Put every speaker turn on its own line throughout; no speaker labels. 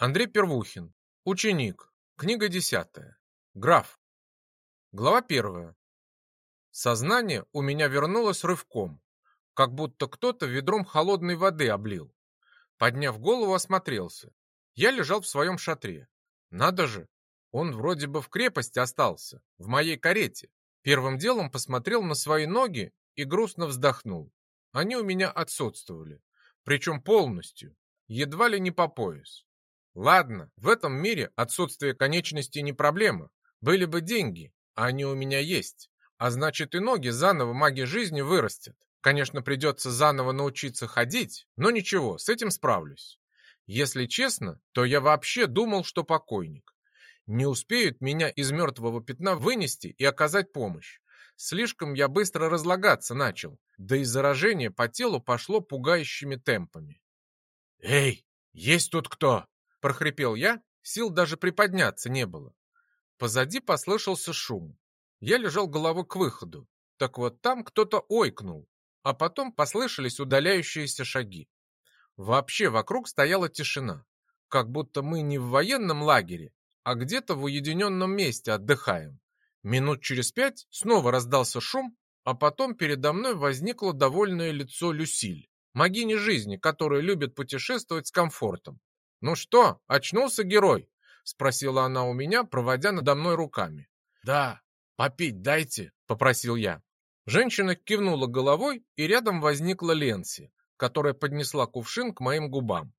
Андрей Первухин. Ученик. Книга десятая. Граф. Глава первая. Сознание у меня вернулось рывком, как будто кто-то ведром холодной воды облил. Подняв голову, осмотрелся. Я лежал в своем шатре. Надо же, он вроде бы в крепости остался, в моей карете. Первым делом посмотрел на свои ноги и грустно вздохнул. Они у меня отсутствовали, причем полностью, едва ли не по пояс. Ладно, в этом мире отсутствие конечностей не проблема. Были бы деньги, а они у меня есть. А значит и ноги заново маги жизни вырастят. Конечно, придется заново научиться ходить, но ничего, с этим справлюсь. Если честно, то я вообще думал, что покойник. Не успеют меня из мертвого пятна вынести и оказать помощь. Слишком я быстро разлагаться начал, да и заражение по телу пошло пугающими темпами. «Эй, есть тут кто?» — прохрипел я, сил даже приподняться не было. Позади послышался шум. Я лежал головой к выходу. Так вот там кто-то ойкнул, а потом послышались удаляющиеся шаги. Вообще вокруг стояла тишина, как будто мы не в военном лагере, а где-то в уединенном месте отдыхаем. Минут через пять снова раздался шум, а потом передо мной возникло довольное лицо Люсиль, могини жизни, которая любит путешествовать с комфортом. «Ну что, очнулся герой?» — спросила она у меня, проводя надо мной руками. «Да, попить дайте», — попросил я. Женщина кивнула головой, и рядом возникла Ленси, которая поднесла кувшин к моим губам.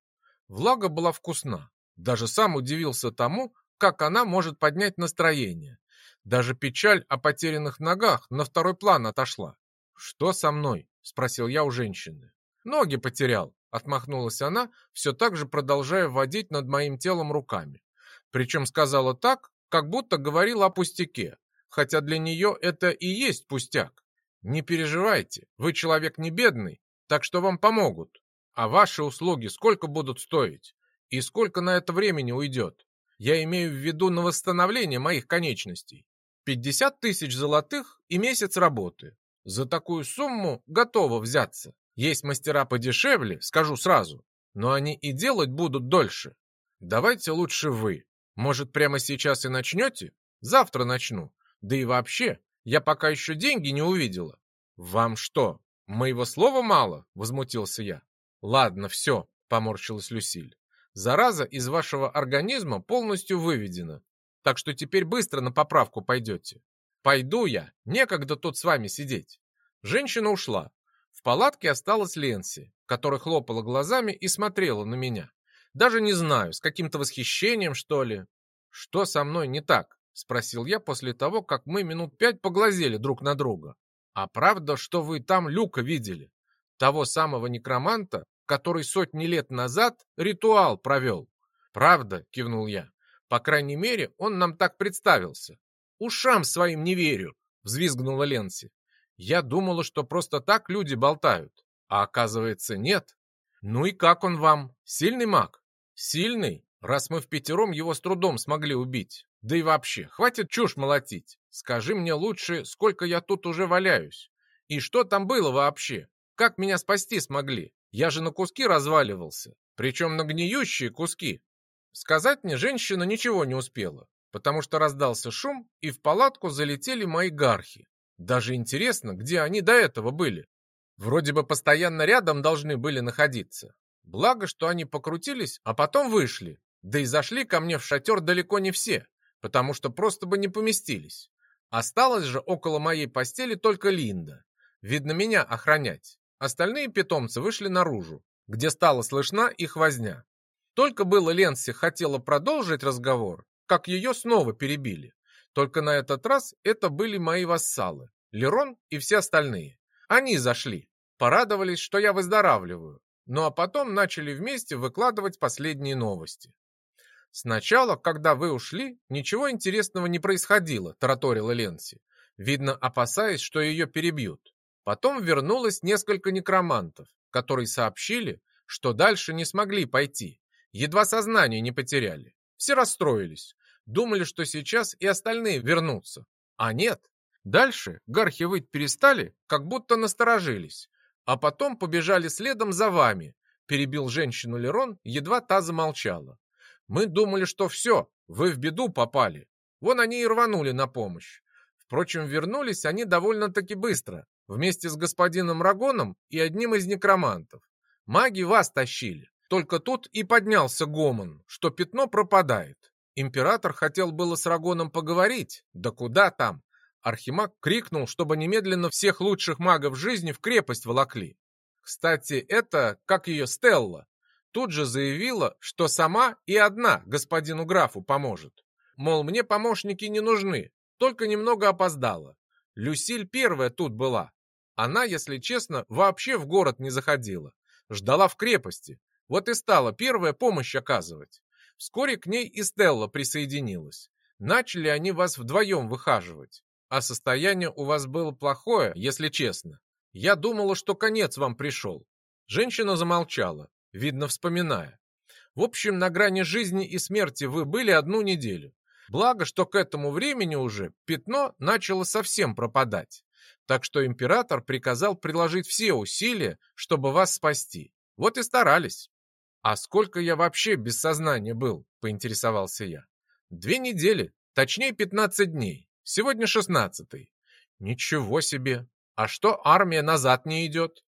Влага была вкусна. Даже сам удивился тому, как она может поднять настроение. Даже печаль о потерянных ногах на второй план отошла. «Что со мной?» — спросил я у женщины. «Ноги потерял», Отмахнулась она, все так же продолжая водить над моим телом руками. Причем сказала так, как будто говорила о пустяке, хотя для нее это и есть пустяк. Не переживайте, вы человек не бедный, так что вам помогут. А ваши услуги сколько будут стоить? И сколько на это времени уйдет? Я имею в виду на восстановление моих конечностей. 50 тысяч золотых и месяц работы. За такую сумму готово взяться. Есть мастера подешевле, скажу сразу, но они и делать будут дольше. Давайте лучше вы. Может, прямо сейчас и начнете? Завтра начну. Да и вообще, я пока еще деньги не увидела. Вам что, моего слова мало? Возмутился я. Ладно, все, поморщилась Люсиль. Зараза из вашего организма полностью выведена, так что теперь быстро на поправку пойдете. Пойду я, некогда тут с вами сидеть. Женщина ушла, в палатке осталась Ленси, которая хлопала глазами и смотрела на меня. Даже не знаю, с каким-то восхищением, что ли. «Что со мной не так?» — спросил я после того, как мы минут пять поглазели друг на друга. «А правда, что вы там Люка видели? Того самого некроманта, который сотни лет назад ритуал провел?» «Правда», — кивнул я. «По крайней мере, он нам так представился». «Ушам своим не верю», — взвизгнула Ленси. Я думала, что просто так люди болтают, а оказывается нет. Ну и как он вам? Сильный маг? Сильный, раз мы в пятером его с трудом смогли убить. Да и вообще, хватит чушь молотить. Скажи мне лучше, сколько я тут уже валяюсь. И что там было вообще? Как меня спасти смогли? Я же на куски разваливался, причем на гниющие куски. Сказать мне женщина ничего не успела, потому что раздался шум, и в палатку залетели мои гархи. Даже интересно, где они до этого были. Вроде бы постоянно рядом должны были находиться. Благо, что они покрутились, а потом вышли. Да и зашли ко мне в шатер далеко не все, потому что просто бы не поместились. Осталось же около моей постели только Линда. Видно, меня охранять. Остальные питомцы вышли наружу, где стала слышна их возня. Только было Ленси хотела продолжить разговор, как ее снова перебили. Только на этот раз это были мои вассалы, Лерон и все остальные. Они зашли, порадовались, что я выздоравливаю, ну а потом начали вместе выкладывать последние новости. Сначала, когда вы ушли, ничего интересного не происходило, тараторила Ленси, видно, опасаясь, что ее перебьют. Потом вернулось несколько некромантов, которые сообщили, что дальше не смогли пойти, едва сознание не потеряли. Все расстроились, Думали, что сейчас и остальные вернутся. А нет. Дальше гархи выть перестали, как будто насторожились. А потом побежали следом за вами, перебил женщину Лерон, едва та замолчала. Мы думали, что все, вы в беду попали. Вон они и рванули на помощь. Впрочем, вернулись они довольно-таки быстро, вместе с господином Рагоном и одним из некромантов. Маги вас тащили. Только тут и поднялся гомон, что пятно пропадает. Император хотел было с Рагоном поговорить, да куда там. Архимаг крикнул, чтобы немедленно всех лучших магов жизни в крепость волокли. Кстати, это, как ее Стелла, тут же заявила, что сама и одна господину графу поможет. Мол, мне помощники не нужны, только немного опоздала. Люсиль первая тут была. Она, если честно, вообще в город не заходила. Ждала в крепости. Вот и стала первая помощь оказывать. Вскоре к ней и Стелла присоединилась. Начали они вас вдвоем выхаживать. А состояние у вас было плохое, если честно. Я думала, что конец вам пришел. Женщина замолчала, видно, вспоминая. В общем, на грани жизни и смерти вы были одну неделю. Благо, что к этому времени уже пятно начало совсем пропадать. Так что император приказал приложить все усилия, чтобы вас спасти. Вот и старались. А сколько я вообще без сознания был, поинтересовался я. Две недели, точнее 15 дней. Сегодня шестнадцатый. Ничего себе. А что армия назад не идет?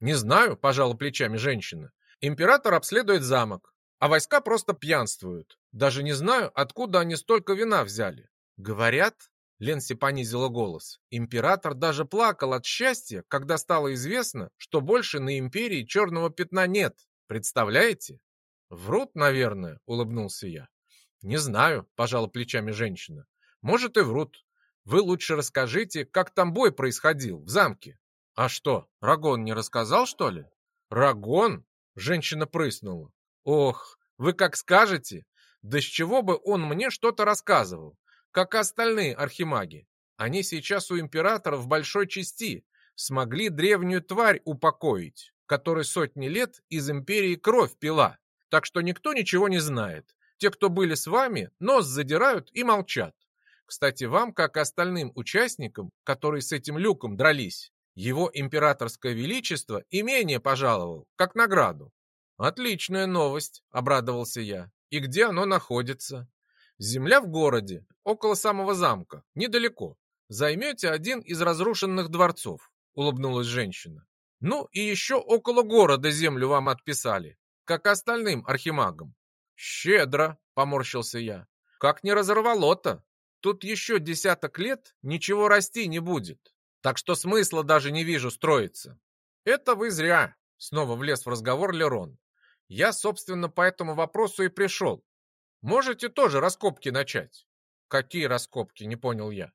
Не знаю, пожала плечами женщина. Император обследует замок, а войска просто пьянствуют. Даже не знаю, откуда они столько вина взяли. Говорят, Ленси понизила голос, император даже плакал от счастья, когда стало известно, что больше на империи черного пятна нет. Представляете? Врут, наверное, улыбнулся я. Не знаю, пожала плечами женщина. Может и врут. Вы лучше расскажите, как там бой происходил в замке. А что, Рагон не рассказал, что ли? Рагон? Женщина прыснула. Ох, вы как скажете. Да с чего бы он мне что-то рассказывал, как остальные архимаги? Они сейчас у императора в большой части смогли древнюю тварь упокоить, которая сотни лет из империи кровь пила. Так что никто ничего не знает. Те, кто были с вами, нос задирают и молчат. Кстати, вам, как остальным участникам, которые с этим люком дрались, его императорское величество имение пожаловал, как награду. Отличная новость, обрадовался я. И где оно находится? Земля в городе, около самого замка, недалеко. Займете один из разрушенных дворцов, улыбнулась женщина. Ну и еще около города землю вам отписали, как остальным архимагам. Щедро, поморщился я. Как не разорвало-то? Тут еще десяток лет ничего расти не будет. Так что смысла даже не вижу строиться. Это вы зря, снова влез в разговор Лерон. Я, собственно, по этому вопросу и пришел. Можете тоже раскопки начать. Какие раскопки, не понял я.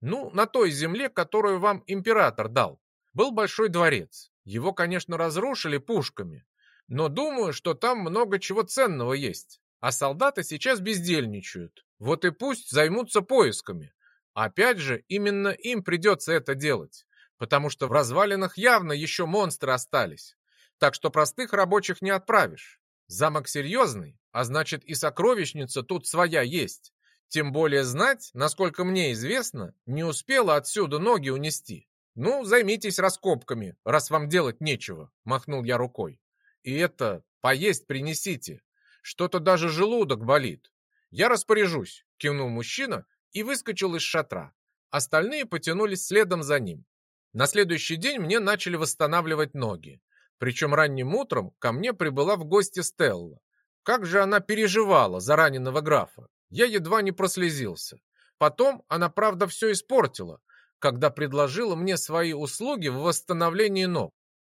Ну, на той земле, которую вам император дал. Был большой дворец. Его, конечно, разрушили пушками. Но думаю, что там много чего ценного есть. А солдаты сейчас бездельничают. Вот и пусть займутся поисками. Опять же, именно им придется это делать. Потому что в развалинах явно еще монстры остались. Так что простых рабочих не отправишь. Замок серьезный, а значит и сокровищница тут своя есть. Тем более знать, насколько мне известно, не успела отсюда ноги унести. Ну, займитесь раскопками, раз вам делать нечего, махнул я рукой. И это, поесть принесите. Что-то даже желудок болит. Я распоряжусь, кивнул мужчина и выскочил из шатра. Остальные потянулись следом за ним. На следующий день мне начали восстанавливать ноги. Причем ранним утром ко мне прибыла в гости Стелла. Как же она переживала за раненого графа. Я едва не прослезился. Потом она, правда, все испортила, когда предложила мне свои услуги в восстановлении ног.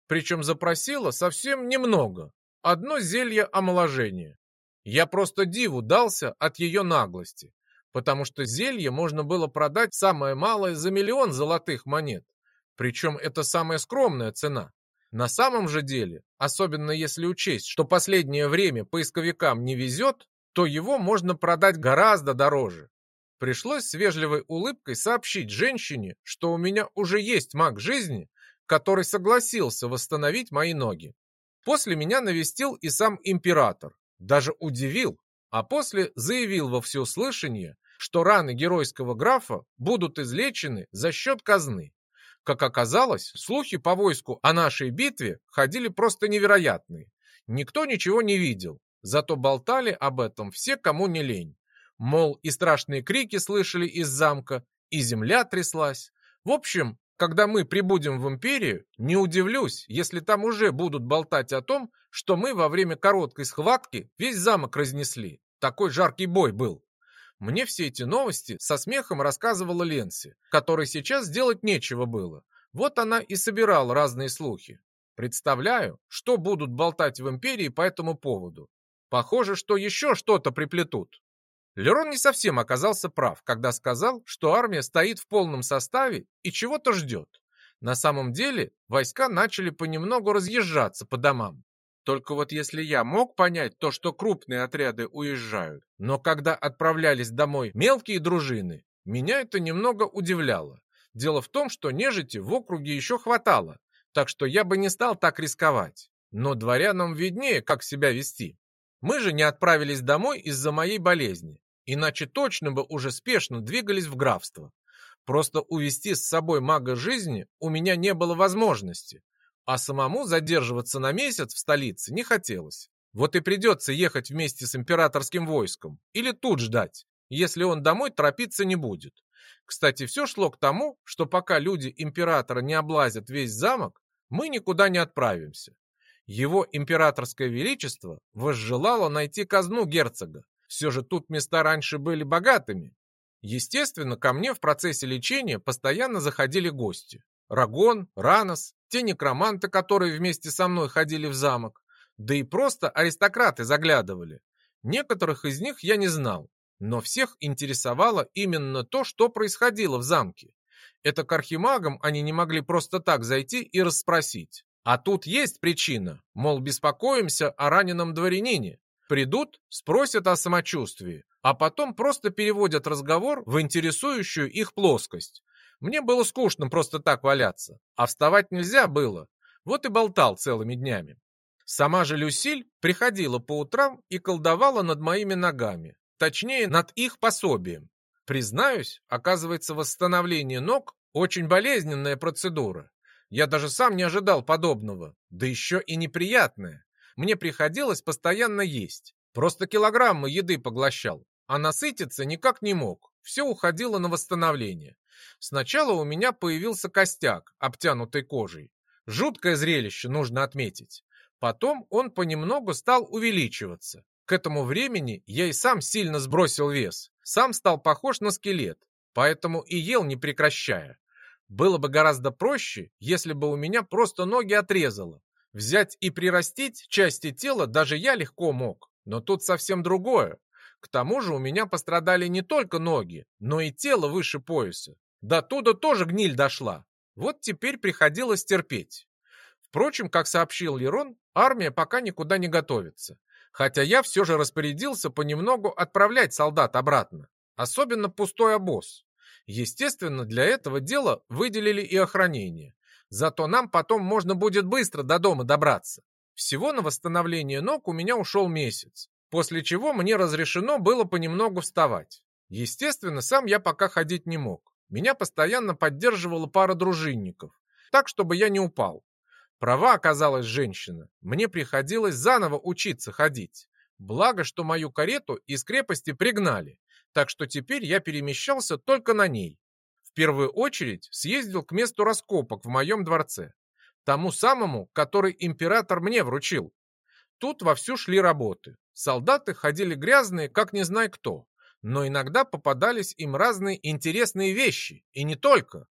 Причем запросила совсем немного. Одно зелье омоложения. Я просто диву дался от ее наглости, потому что зелье можно было продать самое малое за миллион золотых монет. Причем это самая скромная цена. На самом же деле, особенно если учесть, что последнее время поисковикам не везет, то его можно продать гораздо дороже. Пришлось с вежливой улыбкой сообщить женщине, что у меня уже есть маг жизни, который согласился восстановить мои ноги. После меня навестил и сам император, даже удивил, а после заявил во всеуслышание, что раны геройского графа будут излечены за счет казны. Как оказалось, слухи по войску о нашей битве ходили просто невероятные. Никто ничего не видел, Зато болтали об этом все, кому не лень. Мол, и страшные крики слышали из замка, и земля тряслась. В общем, когда мы прибудем в империю, не удивлюсь, если там уже будут болтать о том, что мы во время короткой схватки весь замок разнесли. Такой жаркий бой был. Мне все эти новости со смехом рассказывала Ленси, которой сейчас делать нечего было. Вот она и собирала разные слухи. Представляю, что будут болтать в империи по этому поводу. Похоже, что еще что-то приплетут. Лерон не совсем оказался прав, когда сказал, что армия стоит в полном составе и чего-то ждет. На самом деле войска начали понемногу разъезжаться по домам. Только вот если я мог понять то, что крупные отряды уезжают, но когда отправлялись домой мелкие дружины, меня это немного удивляло. Дело в том, что нежити в округе еще хватало, так что я бы не стал так рисковать. Но дворянам виднее, как себя вести. Мы же не отправились домой из-за моей болезни, иначе точно бы уже спешно двигались в графство. Просто увести с собой мага жизни у меня не было возможности, а самому задерживаться на месяц в столице не хотелось. Вот и придется ехать вместе с императорским войском или тут ждать, если он домой торопиться не будет. Кстати, все шло к тому, что пока люди императора не облазят весь замок, мы никуда не отправимся. Его императорское величество возжелало найти казну герцога. Все же тут места раньше были богатыми. Естественно, ко мне в процессе лечения постоянно заходили гости. Рагон, Ранос, те некроманты, которые вместе со мной ходили в замок, да и просто аристократы заглядывали. Некоторых из них я не знал, но всех интересовало именно то, что происходило в замке. Это к архимагам они не могли просто так зайти и расспросить. А тут есть причина, мол, беспокоимся о раненом дворянине. Придут, спросят о самочувствии, а потом просто переводят разговор в интересующую их плоскость. Мне было скучно просто так валяться, а вставать нельзя было. Вот и болтал целыми днями. Сама же Люсиль приходила по утрам и колдовала над моими ногами, точнее, над их пособием. Признаюсь, оказывается, восстановление ног очень болезненная процедура. Я даже сам не ожидал подобного, да еще и неприятное. Мне приходилось постоянно есть. Просто килограммы еды поглощал, а насытиться никак не мог. Все уходило на восстановление. Сначала у меня появился костяк, обтянутый кожей. Жуткое зрелище, нужно отметить. Потом он понемногу стал увеличиваться. К этому времени я и сам сильно сбросил вес. Сам стал похож на скелет, поэтому и ел не прекращая. Было бы гораздо проще, если бы у меня просто ноги отрезало. Взять и прирастить части тела даже я легко мог, но тут совсем другое. К тому же у меня пострадали не только ноги, но и тело выше пояса. До туда тоже гниль дошла. Вот теперь приходилось терпеть. Впрочем, как сообщил Лерон, армия пока никуда не готовится. Хотя я все же распорядился понемногу отправлять солдат обратно. Особенно пустой обоз. Естественно, для этого дела выделили и охранение. Зато нам потом можно будет быстро до дома добраться. Всего на восстановление ног у меня ушел месяц, после чего мне разрешено было понемногу вставать. Естественно, сам я пока ходить не мог. Меня постоянно поддерживала пара дружинников, так, чтобы я не упал. Права оказалась женщина. Мне приходилось заново учиться ходить. Благо, что мою карету из крепости пригнали, так что теперь я перемещался только на ней. Первую очередь съездил к месту раскопок в моем дворце, тому самому, который император мне вручил. Тут вовсю шли работы. Солдаты ходили грязные, как не знаю кто, но иногда попадались им разные интересные вещи, и не только.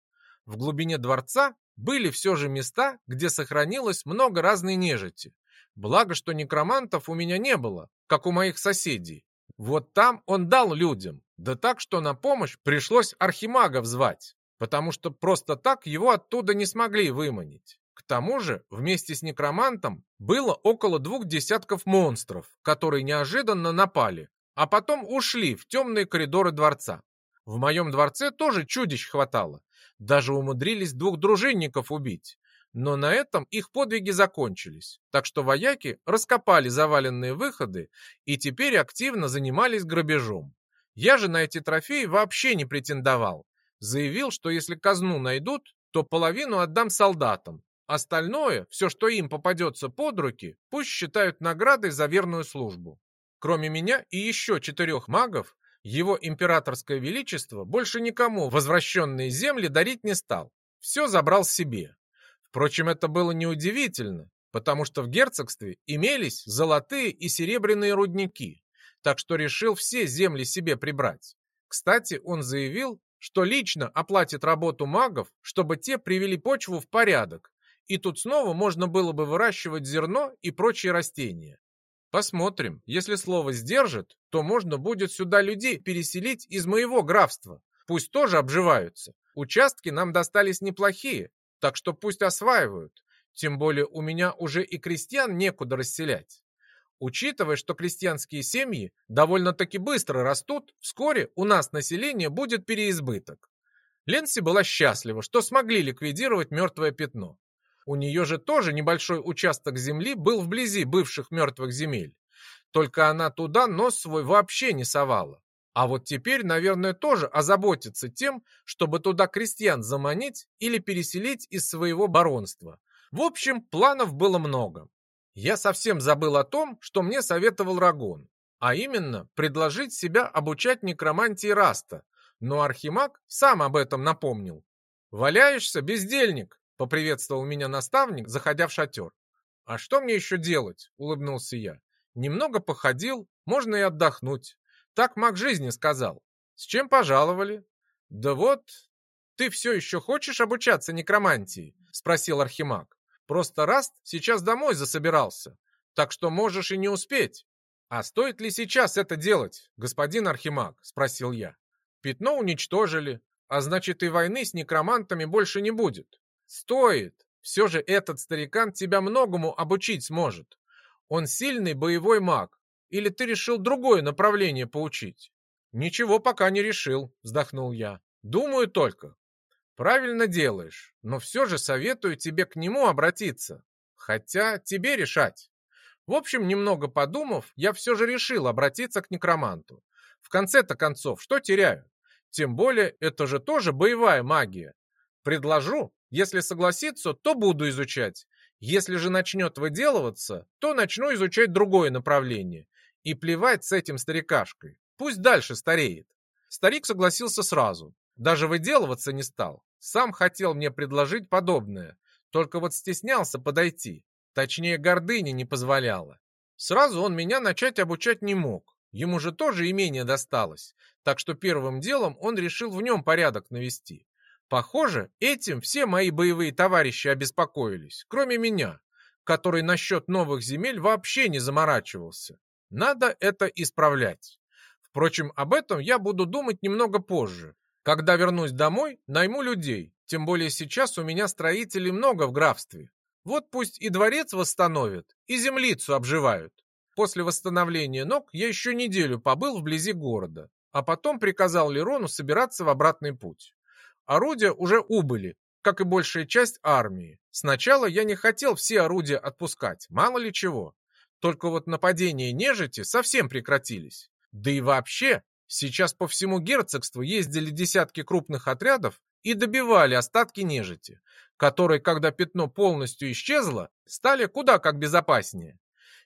В глубине дворца были все же места, где сохранилось много разной нежити. Благо, что некромантов у меня не было, как у моих соседей, вот там он дал людям, да так, что на помощь пришлось архимагов звать, потому что просто так его оттуда не смогли выманить. К тому же, вместе с некромантом было около двух десятков монстров, которые неожиданно напали, а потом ушли в темные коридоры дворца. В моем дворце тоже чудищ хватало. Даже умудрились двух дружинников убить. Но на этом их подвиги закончились, так что вояки раскопали заваленные выходы и теперь активно занимались грабежом. Я же на эти трофеи вообще не претендовал. Заявил, что если казну найдут, то половину отдам солдатам, Остальное, все, что им попадется под руки, пусть считают наградой за верную службу. Кроме меня и еще четырех магов, его императорское величество больше никому возвращенные земли дарить не стал. Все забрал себе. Впрочем, это было неудивительно, потому что в герцогстве имелись золотые и серебряные рудники, так что решил все земли себе прибрать. Кстати, он заявил, что лично оплатит работу магов, чтобы те привели почву в порядок, и тут снова можно было бы выращивать зерно и прочие растения. Посмотрим, если слово сдержит, то можно будет сюда людей переселить из моего графства. Пусть тоже обживаются. Участки нам достались неплохие, так что пусть осваивают. Тем более у меня уже и крестьян некуда расселять. Учитывая, что крестьянские семьи довольно-таки быстро растут, вскоре у нас население будет переизбыток. Ленси была счастлива, что смогли ликвидировать мертвое пятно. У нее же тоже небольшой участок земли был вблизи бывших мертвых земель. Только она туда нос свой вообще не совала. А вот теперь, наверное, тоже озаботится тем, чтобы туда крестьян заманить или переселить из своего баронства. В общем, планов было много. Я совсем забыл о том, что мне советовал Рагон, а именно предложить себя обучать некромантии Раста, но Архимаг сам об этом напомнил. «Валяешься, бездельник!» — поприветствовал меня наставник, заходя в шатер. «А что мне еще делать?» — улыбнулся я. «Немного походил, можно и отдохнуть. Так маг жизни сказал. С чем пожаловали?» «Да вот, ты все еще хочешь обучаться некромантии?» — спросил Архимаг. «Просто Раст сейчас домой засобирался, так что можешь и не успеть». «А стоит ли сейчас это делать, господин Архимаг?» — спросил я. «Пятно уничтожили, а значит и войны с некромантами больше не будет. Стоит. Все же этот старикан тебя многому обучить сможет. Он сильный боевой маг. Или ты решил другое направление поучить? Ничего пока не решил, вздохнул я. Думаю только. Правильно делаешь, но все же советую тебе к нему обратиться. Хотя тебе решать. В общем, немного подумав, я все же решил обратиться к некроманту. В конце-то концов, что теряю? Тем более, это же тоже боевая магия. Предложу, если согласится, то буду изучать. Если же начнет выделываться, то начну изучать другое направление. И плевать с этим старикашкой. Пусть дальше стареет. Старик согласился сразу. Даже выделываться не стал. Сам хотел мне предложить подобное. Только вот стеснялся подойти. Точнее, гордыня не позволяла. Сразу он меня начать обучать не мог. Ему же тоже имение досталось. Так что первым делом он решил в нем порядок навести. Похоже, этим все мои боевые товарищи обеспокоились, кроме меня, который насчет новых земель вообще не заморачивался. Надо это исправлять. Впрочем, об этом я буду думать немного позже. Когда вернусь домой, найму людей, тем более сейчас у меня строителей много в графстве. Вот пусть и дворец восстановят, и землицу обживают. После восстановления ног я еще неделю побыл вблизи города, а потом приказал Лерону собираться в обратный путь. Орудия уже убыли, как и большая часть армии. Сначала я не хотел все орудия отпускать, мало ли чего. Только вот нападения нежити совсем прекратились. Да и вообще, сейчас по всему герцогству ездили десятки крупных отрядов и добивали остатки нежити, которые, когда пятно полностью исчезло, стали куда как безопаснее.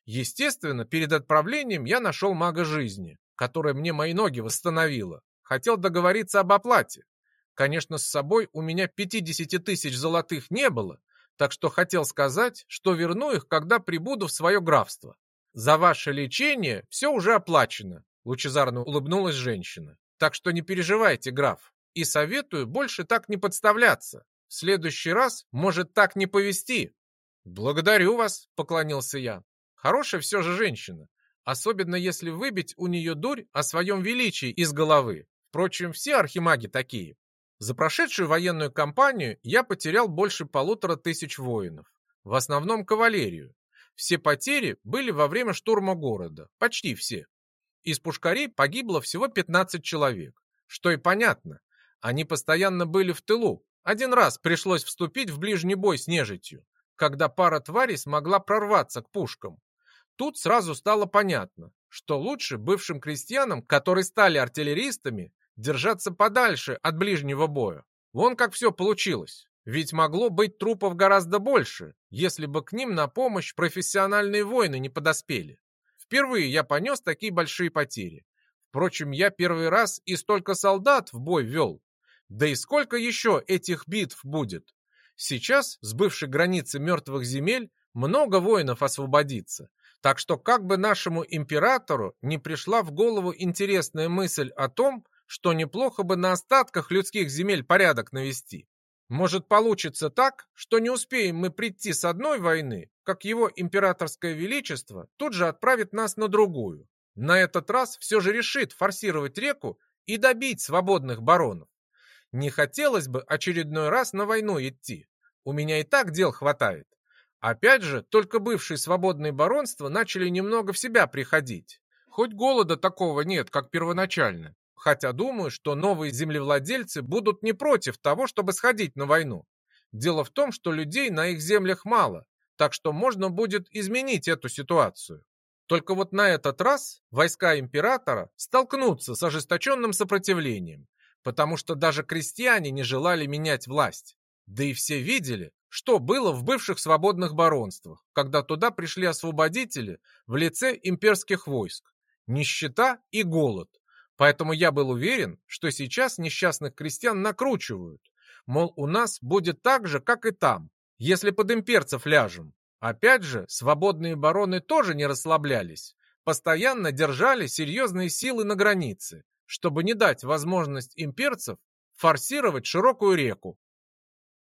Естественно, перед отправлением я нашел мага жизни, которая мне мои ноги восстановила. Хотел договориться об оплате. Конечно, с собой у меня 50 тысяч золотых не было, так что хотел сказать, что верну их, когда прибуду в свое графство. За ваше лечение все уже оплачено, лучезарно улыбнулась женщина. Так что не переживайте, граф, и советую больше так не подставляться. В следующий раз может так не повести. Благодарю вас, поклонился я. Хорошая все же женщина, особенно если выбить у нее дурь о своем величии из головы. Впрочем, все архимаги такие. За прошедшую военную кампанию я потерял больше полутора тысяч воинов, в основном кавалерию. Все потери были во время штурма города, почти все. Из пушкарей погибло всего 15 человек, что и понятно. Они постоянно были в тылу. Один раз пришлось вступить в ближний бой с нежитью, когда пара тварей смогла прорваться к пушкам. Тут сразу стало понятно, что лучше бывшим крестьянам, которые стали артиллеристами, держаться подальше от ближнего боя. Вон как все получилось. Ведь могло быть трупов гораздо больше, если бы к ним на помощь профессиональные воины не подоспели. Впервые я понес такие большие потери. Впрочем, я первый раз и столько солдат в бой вел. Да и сколько еще этих битв будет? Сейчас с бывшей границы мертвых земель много воинов освободится. Так что как бы нашему императору не пришла в голову интересная мысль о том, что неплохо бы на остатках людских земель порядок навести. Может получится так, что не успеем мы прийти с одной войны, как его императорское величество тут же отправит нас на другую. На этот раз все же решит форсировать реку и добить свободных баронов. Не хотелось бы очередной раз на войну идти. У меня и так дел хватает. Опять же, только бывшие свободные баронства начали немного в себя приходить. Хоть голода такого нет, как первоначально. Хотя думаю, что новые землевладельцы будут не против того, чтобы сходить на войну. Дело в том, что людей на их землях мало, так что можно будет изменить эту ситуацию. Только вот на этот раз войска императора столкнутся с ожесточенным сопротивлением, потому что даже крестьяне не желали менять власть. Да и все видели, что было в бывших свободных баронствах, когда туда пришли освободители в лице имперских войск. Нищета и голод. Поэтому я был уверен, что сейчас несчастных крестьян накручивают. Мол, у нас будет так же, как и там, если под имперцев ляжем. Опять же, свободные бароны тоже не расслаблялись. Постоянно держали серьезные силы на границе, чтобы не дать возможность имперцев форсировать широкую реку